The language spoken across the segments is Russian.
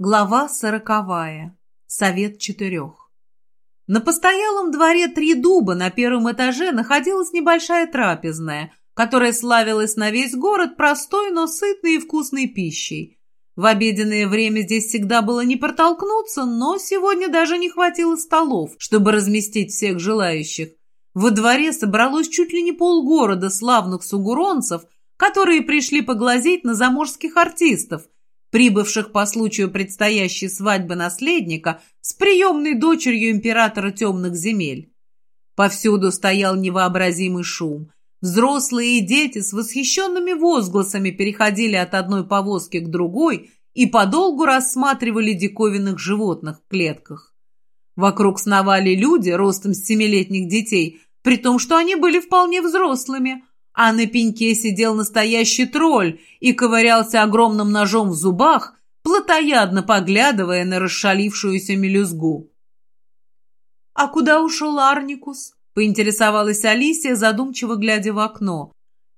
Глава сороковая. Совет четырех. На постоялом дворе «Три дуба» на первом этаже находилась небольшая трапезная, которая славилась на весь город простой, но сытной и вкусной пищей. В обеденное время здесь всегда было не протолкнуться, но сегодня даже не хватило столов, чтобы разместить всех желающих. Во дворе собралось чуть ли не полгорода славных сугуронцев, которые пришли поглазеть на заморских артистов, прибывших по случаю предстоящей свадьбы наследника с приемной дочерью императора темных земель. Повсюду стоял невообразимый шум. Взрослые и дети с восхищенными возгласами переходили от одной повозки к другой и подолгу рассматривали диковинных животных в клетках. Вокруг сновали люди ростом семилетних детей, при том, что они были вполне взрослыми – а на пеньке сидел настоящий тролль и ковырялся огромным ножом в зубах, плотоядно поглядывая на расшалившуюся мелюзгу. «А куда ушел Арникус?» — поинтересовалась Алисия, задумчиво глядя в окно.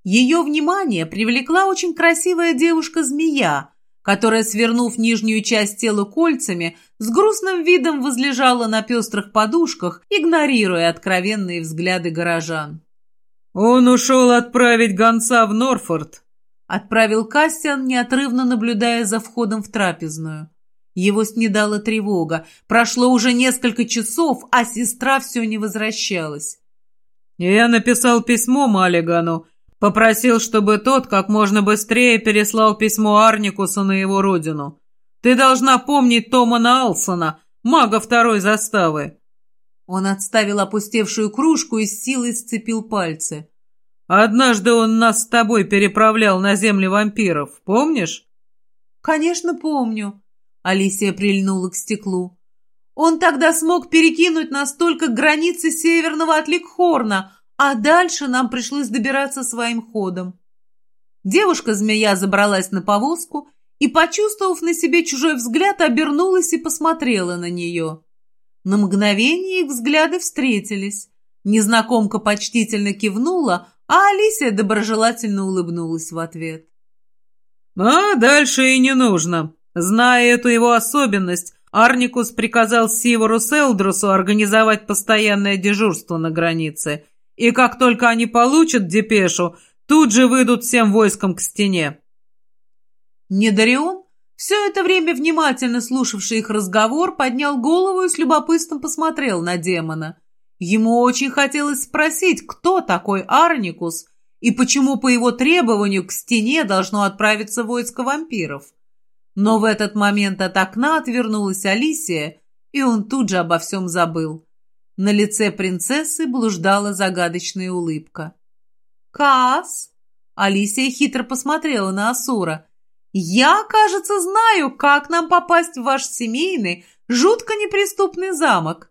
Ее внимание привлекла очень красивая девушка-змея, которая, свернув нижнюю часть тела кольцами, с грустным видом возлежала на пестрых подушках, игнорируя откровенные взгляды горожан. «Он ушел отправить гонца в Норфорд», — отправил Кастиан, неотрывно наблюдая за входом в трапезную. Его снедала тревога. Прошло уже несколько часов, а сестра все не возвращалась. «Я написал письмо Маллигану, попросил, чтобы тот как можно быстрее переслал письмо Арникусу на его родину. Ты должна помнить Томана Алсона, мага второй заставы». Он отставил опустевшую кружку и с силой сцепил пальцы. «Однажды он нас с тобой переправлял на земли вампиров, помнишь?» «Конечно, помню», — Алисия прильнула к стеклу. «Он тогда смог перекинуть нас только к границе северного от Ликхорна, а дальше нам пришлось добираться своим ходом». Девушка-змея забралась на повозку и, почувствовав на себе чужой взгляд, обернулась и посмотрела на нее. На мгновение их взгляды встретились. Незнакомка почтительно кивнула, а Алисия доброжелательно улыбнулась в ответ. «А дальше и не нужно. Зная эту его особенность, Арникус приказал Сивору Селдрусу организовать постоянное дежурство на границе, и как только они получат депешу, тут же выйдут всем войском к стене». Недарион все это время внимательно слушавший их разговор, поднял голову и с любопытством посмотрел на демона. Ему очень хотелось спросить, кто такой Арникус и почему по его требованию к стене должно отправиться войско вампиров. Но в этот момент от окна отвернулась Алисия, и он тут же обо всем забыл. На лице принцессы блуждала загадочная улыбка. «Каас!» Алисия хитро посмотрела на Асура. «Я, кажется, знаю, как нам попасть в ваш семейный, жутко неприступный замок».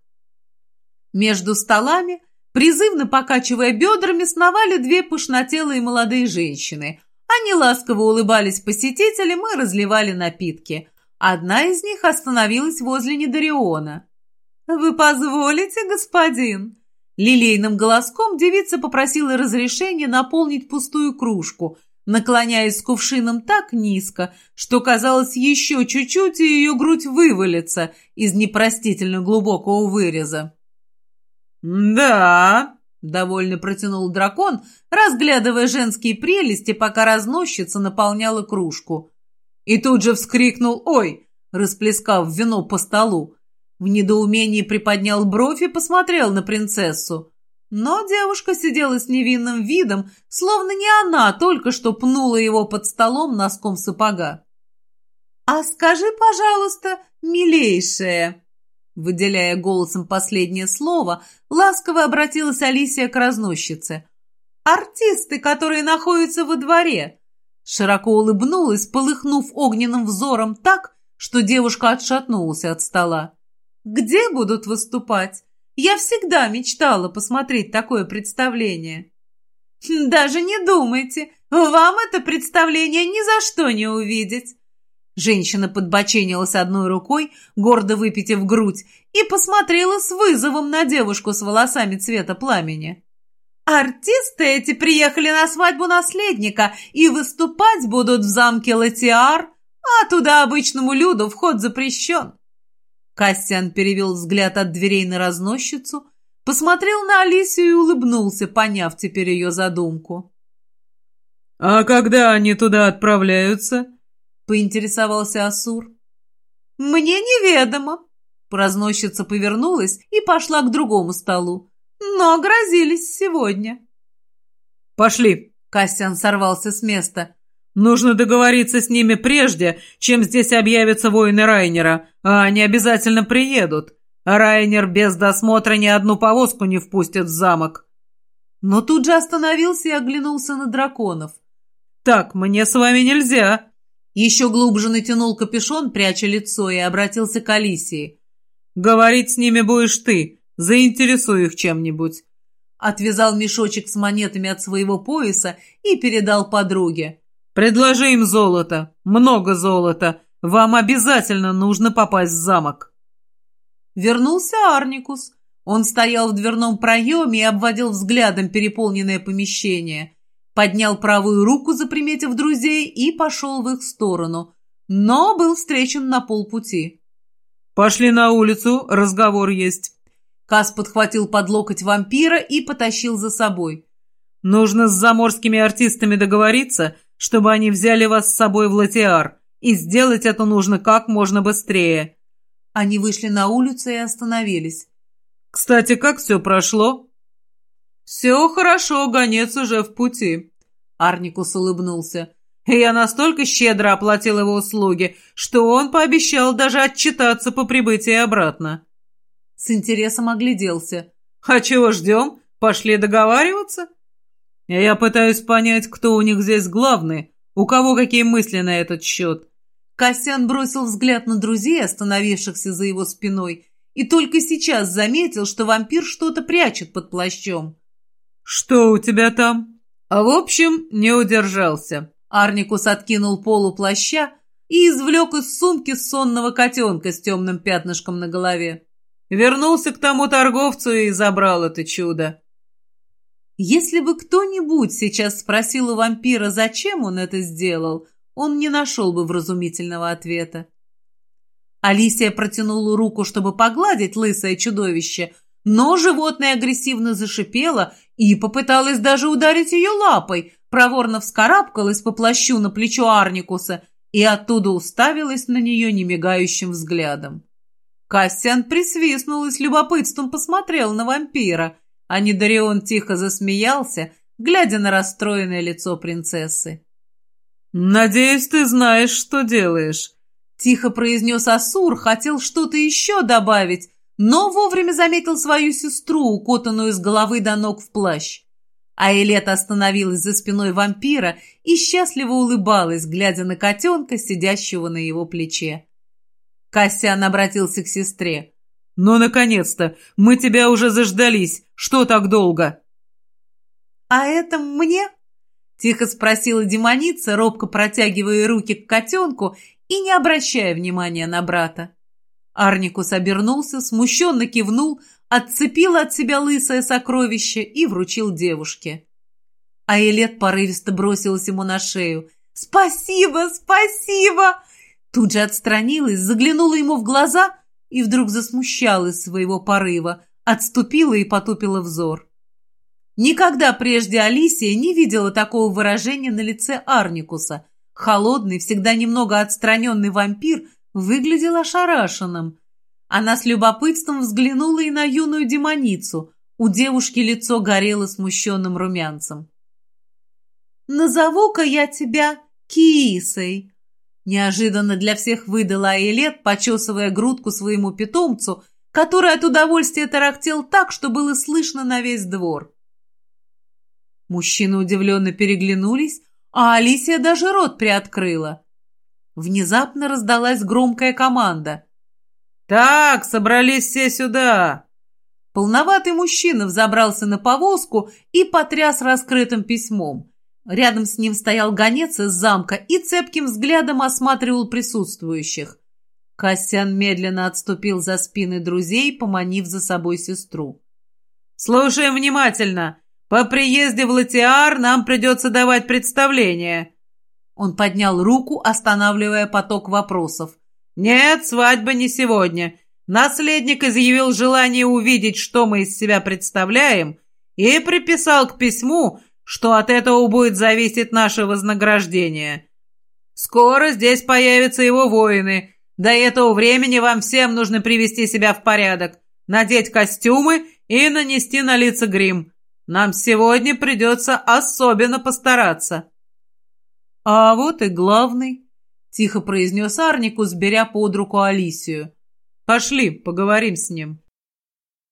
Между столами, призывно покачивая бедрами, сновали две пышнотелые молодые женщины. Они ласково улыбались посетителям и разливали напитки. Одна из них остановилась возле Недариона. «Вы позволите, господин?» Лилейным голоском девица попросила разрешения наполнить пустую кружку, наклоняясь кувшином так низко, что казалось еще чуть-чуть, и ее грудь вывалится из непростительно глубокого выреза. «Да», — довольно протянул дракон, разглядывая женские прелести, пока разносчица наполняла кружку. И тут же вскрикнул «Ой!», расплескав вино по столу. В недоумении приподнял бровь и посмотрел на принцессу. Но девушка сидела с невинным видом, словно не она только что пнула его под столом носком сапога. «А скажи, пожалуйста, милейшая!» Выделяя голосом последнее слово, ласково обратилась Алисия к разносчице. «Артисты, которые находятся во дворе!» Широко улыбнулась, полыхнув огненным взором так, что девушка отшатнулась от стола. «Где будут выступать? Я всегда мечтала посмотреть такое представление. Даже не думайте, вам это представление ни за что не увидеть. Женщина подбоченилась одной рукой, гордо выпитив грудь, и посмотрела с вызовом на девушку с волосами цвета пламени. «Артисты эти приехали на свадьбу наследника и выступать будут в замке Латиар, а туда обычному люду вход запрещен. Кассиан перевел взгляд от дверей на разносчицу, посмотрел на Алисию и улыбнулся, поняв теперь ее задумку. «А когда они туда отправляются?» — поинтересовался Асур. «Мне неведомо». Разносчица повернулась и пошла к другому столу. «Но грозились сегодня». «Пошли!» — Кассиан сорвался с места. «Нужно договориться с ними прежде, чем здесь объявятся воины Райнера, а они обязательно приедут. Райнер без досмотра ни одну повозку не впустит в замок». Но тут же остановился и оглянулся на драконов. «Так, мне с вами нельзя!» Еще глубже натянул капюшон, пряча лицо, и обратился к Алисии. «Говорить с ними будешь ты. Заинтересуй их чем-нибудь». Отвязал мешочек с монетами от своего пояса и передал подруге. «Предложи им золото. Много золота. Вам обязательно нужно попасть в замок». Вернулся Арникус. Он стоял в дверном проеме и обводил взглядом переполненное помещение поднял правую руку, заприметив друзей, и пошел в их сторону, но был встречен на полпути. «Пошли на улицу, разговор есть». Кас подхватил под локоть вампира и потащил за собой. «Нужно с заморскими артистами договориться, чтобы они взяли вас с собой в Латиар, и сделать это нужно как можно быстрее». Они вышли на улицу и остановились. «Кстати, как все прошло?» «Все хорошо, гонец уже в пути», — Арникус улыбнулся. «Я настолько щедро оплатил его услуги, что он пообещал даже отчитаться по прибытии обратно». С интересом огляделся. «А чего ждем? Пошли договариваться?» «Я пытаюсь понять, кто у них здесь главный, у кого какие мысли на этот счет». Костян бросил взгляд на друзей, остановившихся за его спиной, и только сейчас заметил, что вампир что-то прячет под плащом. «Что у тебя там?» А в общем, не удержался. Арникус откинул полу плаща и извлек из сумки сонного котенка с темным пятнышком на голове. Вернулся к тому торговцу и забрал это чудо. Если бы кто-нибудь сейчас спросил у вампира, зачем он это сделал, он не нашел бы вразумительного ответа. Алисия протянула руку, чтобы погладить лысое чудовище, но животное агрессивно зашипело и попыталась даже ударить ее лапой, проворно вскарабкалась по плащу на плечо Арникуса и оттуда уставилась на нее немигающим взглядом. Кассиан присвистнул и с любопытством посмотрел на вампира, а Недарион тихо засмеялся, глядя на расстроенное лицо принцессы. «Надеюсь, ты знаешь, что делаешь», — тихо произнес Асур, хотел что-то еще добавить, но вовремя заметил свою сестру, укутанную с головы до ног в плащ. А Элета остановилась за спиной вампира и счастливо улыбалась, глядя на котенка, сидящего на его плече. Кассиан обратился к сестре. «Ну, наконец-то! Мы тебя уже заждались! Что так долго?» «А это мне?» — тихо спросила демоница, робко протягивая руки к котенку и не обращая внимания на брата. Арникус обернулся, смущенно кивнул, отцепил от себя лысое сокровище и вручил девушке. А Элет порывисто бросилась ему на шею. «Спасибо, спасибо!» Тут же отстранилась, заглянула ему в глаза и вдруг засмущалась своего порыва, отступила и потупила взор. Никогда прежде Алисия не видела такого выражения на лице Арникуса. Холодный, всегда немного отстраненный вампир выглядел ошарашенным. Она с любопытством взглянула и на юную демоницу. У девушки лицо горело смущенным румянцем. «Назову-ка я тебя Киисой», — неожиданно для всех выдала Айлет, почесывая грудку своему питомцу, который от удовольствия тарахтел так, что было слышно на весь двор. Мужчины удивленно переглянулись, а Алисия даже рот приоткрыла. Внезапно раздалась громкая команда. «Так, собрались все сюда!» Полноватый мужчина взобрался на повозку и потряс раскрытым письмом. Рядом с ним стоял гонец из замка и цепким взглядом осматривал присутствующих. Кассиан медленно отступил за спины друзей, поманив за собой сестру. «Слушаем внимательно. По приезде в Латиар нам придется давать представление. Он поднял руку, останавливая поток вопросов. «Нет, свадьба не сегодня. Наследник изъявил желание увидеть, что мы из себя представляем, и приписал к письму, что от этого будет зависеть наше вознаграждение. Скоро здесь появятся его воины. До этого времени вам всем нужно привести себя в порядок, надеть костюмы и нанести на лица грим. Нам сегодня придется особенно постараться». «А вот и главный», — тихо произнес Арникус, беря под руку Алисию. «Пошли, поговорим с ним».